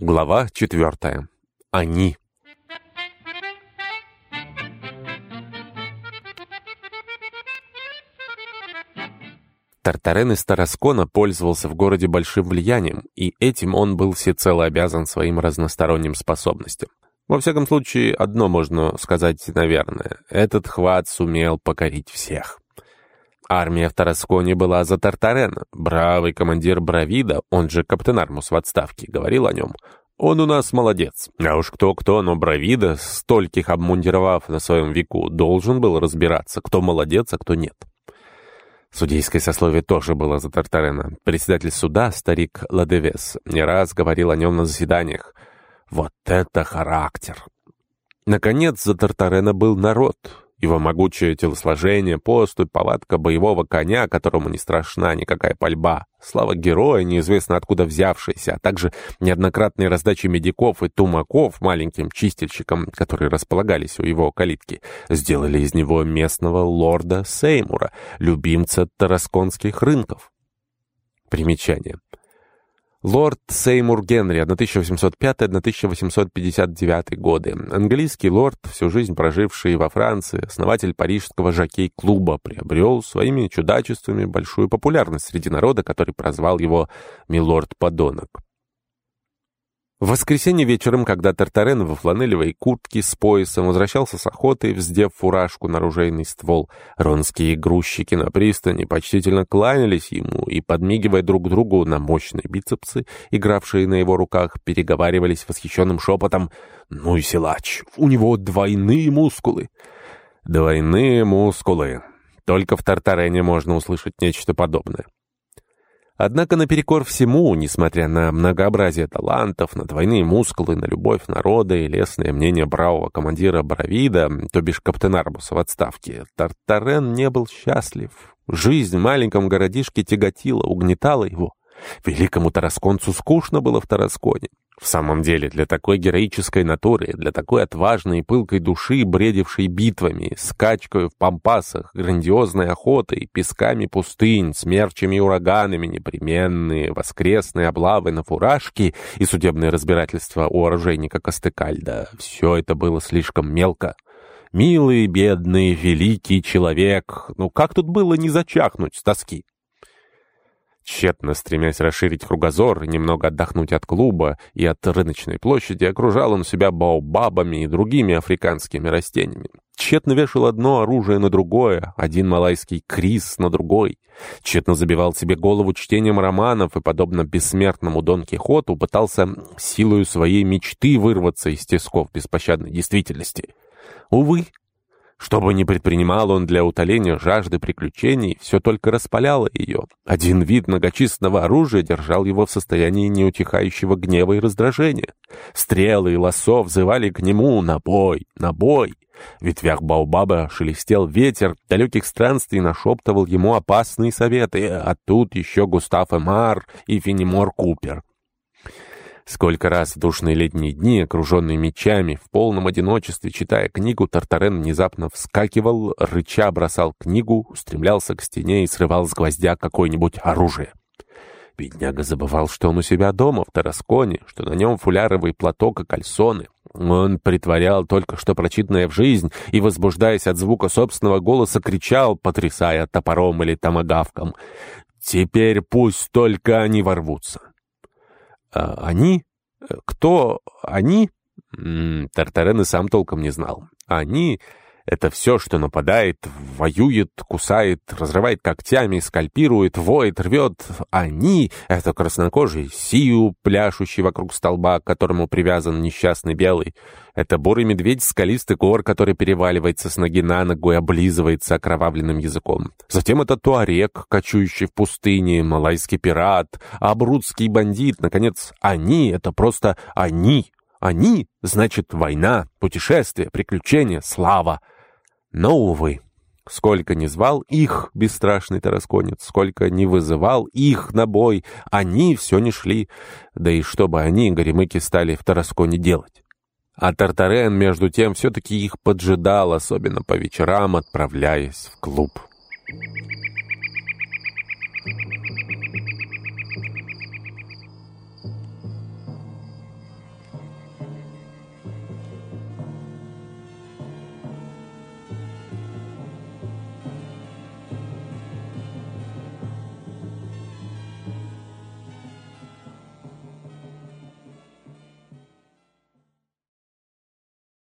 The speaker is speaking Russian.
Глава четвертая. Они. Тартарен из Тараскона пользовался в городе большим влиянием, и этим он был всецело обязан своим разносторонним способностям. Во всяком случае, одно можно сказать наверное. Этот хват сумел покорить всех. Армия в Тарасконе была за Тартарена. Бравый командир Бравида, он же капитан Армус в отставке, говорил о нем. Он у нас молодец. А уж кто-кто, но Бравида, стольких обмундировав на своем веку, должен был разбираться, кто молодец, а кто нет. Судейское сословие тоже было за Тартарена. Председатель суда, старик Ладевес, не раз говорил о нем на заседаниях. Вот это характер! Наконец, за Тартарена был народ — его могучее телосложение, поступь, повадка боевого коня, которому не страшна никакая пальба, слава героя, неизвестно откуда взявшаяся, а также неоднократные раздачи медиков и тумаков маленьким чистильщикам, которые располагались у его калитки, сделали из него местного лорда Сеймура, любимца тарасконских рынков. Примечание. Лорд Сеймур Генри, 1805-1859 годы. Английский лорд, всю жизнь проживший во Франции, основатель парижского жокей-клуба, приобрел своими чудачествами большую популярность среди народа, который прозвал его «Милорд-подонок». В воскресенье вечером, когда Тартарен во фланелевой куртке с поясом возвращался с охоты, вздев фуражку на ружейный ствол, ронские грузчики на пристани почтительно кланялись ему и, подмигивая друг другу на мощные бицепсы, игравшие на его руках, переговаривались восхищенным шепотом «Ну и силач, у него двойные мускулы!» «Двойные мускулы!» Только в Тартарене можно услышать нечто подобное. Однако наперекор всему, несмотря на многообразие талантов, на двойные мускулы, на любовь народа и лестное мнение бравого командира Бравида, то бишь каптенарбуса в отставке, Тартарен не был счастлив. Жизнь в маленьком городишке тяготила, угнетала его. Великому тарасконцу скучно было в Тарасконе. В самом деле, для такой героической натуры, для такой отважной и пылкой души, бредившей битвами, скачкой в пампасах, грандиозной охотой, песками пустынь, смерчами и ураганами, непременные воскресные облавы на фуражки и судебное разбирательство у оружейника Костыкальда, все это было слишком мелко. Милый, бедный, великий человек, ну как тут было не зачахнуть с тоски? Тщетно стремясь расширить кругозор, немного отдохнуть от клуба и от рыночной площади, окружал он себя баобабами и другими африканскими растениями. Тщетно вешал одно оружие на другое, один малайский крис на другой. Тщетно забивал себе голову чтением романов и, подобно бессмертному Дон Кихоту, пытался силою своей мечты вырваться из тисков беспощадной действительности. Увы, что бы ни предпринимал он для утоления жажды приключений, все только распаляло ее. Один вид многочисленного оружия держал его в состоянии неутихающего гнева и раздражения. Стрелы и лосо взывали к нему на бой, на бой. В ветвях Баобаба шелестел ветер, далеких странствий нашептывал ему опасные советы, а тут еще Густав Эмар и Фенемор Купер. Сколько раз в душные летние дни, окруженные мечами, в полном одиночестве, читая книгу, Тартарен внезапно вскакивал, рыча бросал книгу, устремлялся к стене и срывал с гвоздя какое-нибудь оружие. Бедняга забывал, что он у себя дома, в Тарасконе, что на нем фуляровый платок и кальсоны. Он притворял только что прочитанное в жизнь и, возбуждаясь от звука собственного голоса, кричал, потрясая топором или томагавком. «Теперь пусть только они ворвутся!» А они? Кто они? Тартарен и сам толком не знал. Они это все, что нападает, воюет, кусает, разрывает когтями, скальпирует, воет, рвет. Они — это краснокожий Сию, пляшущий вокруг столба, к которому привязан несчастный белый. Это бурый медведь скалистый гор, который переваливается с ноги на ногу и облизывается окровавленным языком. Затем это туарек, кочующий в пустыне, малайский пират, абрудский бандит. Наконец, они — это просто они. Они — значит война, путешествие, приключения, слава. Но, увы, сколько не звал их бесстрашный тарасконец, сколько не вызывал их на бой, они все не шли. Да и что бы они, горемыки, стали в Тарасконе делать? А Тартарен, между тем, все-таки их поджидал, особенно по вечерам, отправляясь в клуб. Thank you.